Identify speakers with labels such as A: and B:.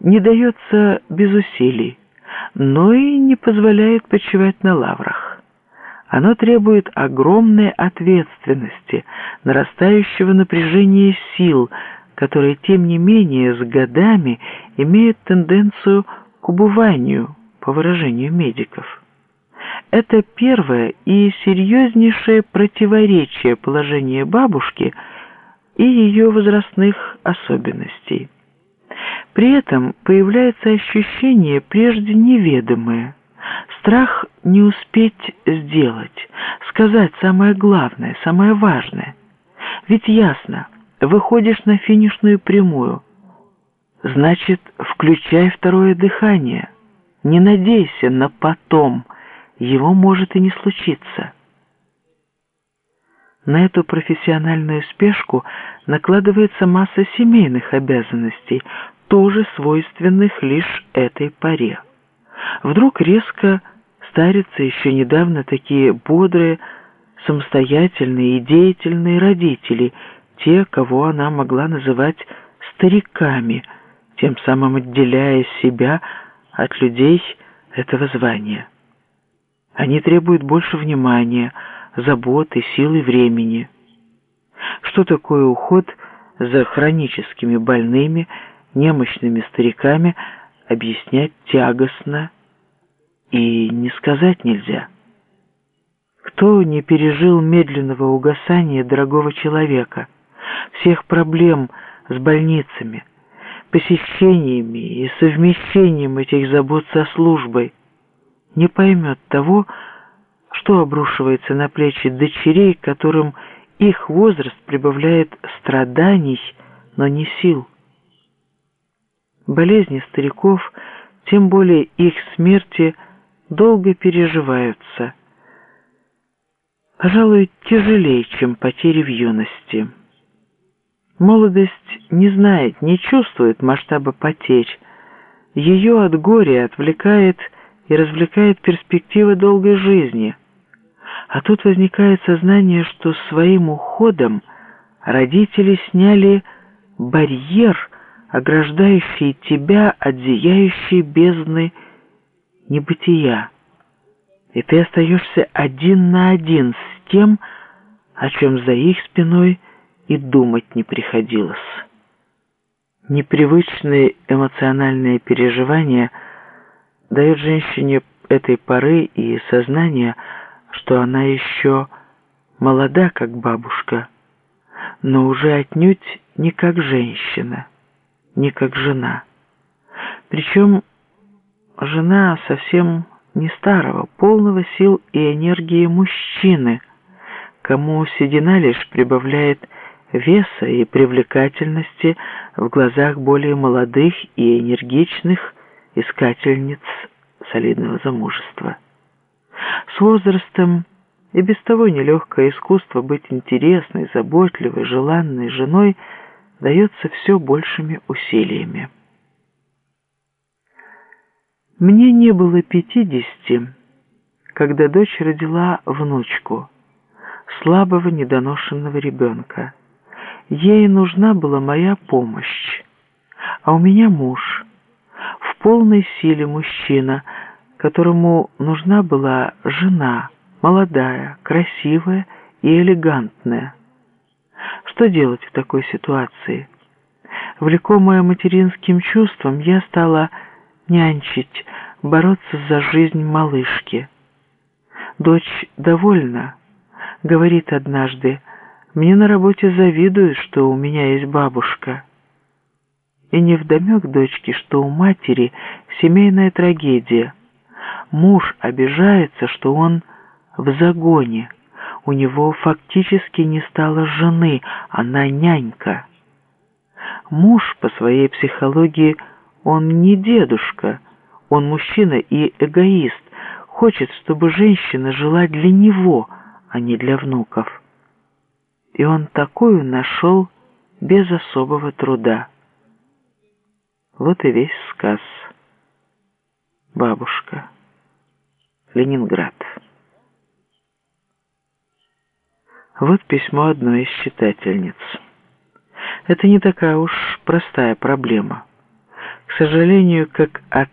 A: не дается без усилий, но и не позволяет почивать на лаврах. Оно требует огромной ответственности, нарастающего напряжения сил, которые, тем не менее, с годами имеют тенденцию к убыванию, по выражению медиков. Это первое и серьезнейшее противоречие положения бабушки и ее возрастных особенностей. При этом появляется ощущение прежде неведомое, страх не успеть сделать, сказать самое главное, самое важное. Ведь ясно, выходишь на финишную прямую, значит, включай второе дыхание, не надейся на потом, его может и не случиться. На эту профессиональную спешку накладывается масса семейных обязанностей, тоже свойственных лишь этой паре. Вдруг резко старятся еще недавно такие бодрые, самостоятельные и деятельные родители, те, кого она могла называть стариками, тем самым отделяя себя от людей этого звания. Они требуют больше внимания, заботы, силы времени. Что такое уход за хроническими больными, немощными стариками объяснять тягостно и не сказать нельзя. Кто не пережил медленного угасания дорогого человека, всех проблем с больницами, посещениями и совмещением этих забот со службой, не поймет того, что обрушивается на плечи дочерей, которым их возраст прибавляет страданий, но не сил. Болезни стариков, тем более их смерти, долго переживаются. Пожалуй, тяжелее, чем потери в юности. Молодость не знает, не чувствует масштаба потерь. Ее от горя отвлекает и развлекает перспектива долгой жизни. А тут возникает сознание, что своим уходом родители сняли барьер – ограждающий тебя от зияющей бездны небытия, и ты остаешься один на один с тем, о чем за их спиной и думать не приходилось. Непривычные эмоциональные переживания дают женщине этой поры и сознание, что она еще молода, как бабушка, но уже отнюдь не как женщина не как жена. Причем жена совсем не старого, полного сил и энергии мужчины, кому седина лишь прибавляет веса и привлекательности в глазах более молодых и энергичных искательниц солидного замужества. С возрастом и без того нелегкое искусство быть интересной, заботливой, желанной женой – дается все большими усилиями. Мне не было пятидесяти, когда дочь родила внучку, слабого недоношенного ребенка. Ей нужна была моя помощь, а у меня муж, в полной силе мужчина, которому нужна была жена, молодая, красивая и элегантная. Что делать в такой ситуации? Влекомая материнским чувством, я стала нянчить, бороться за жизнь малышки. Дочь довольна, говорит однажды, мне на работе завидуют, что у меня есть бабушка. И невдомек дочке, что у матери семейная трагедия. Муж обижается, что он в загоне у него фактически не стало жены, она нянька. Муж по своей психологии, он не дедушка, он мужчина и эгоист, хочет, чтобы женщина жила для него, а не для внуков. И он такую нашел без особого труда. Вот и весь сказ. Бабушка. Ленинград. Вот письмо одной из читательниц. Это не такая уж простая проблема. К сожалению, как от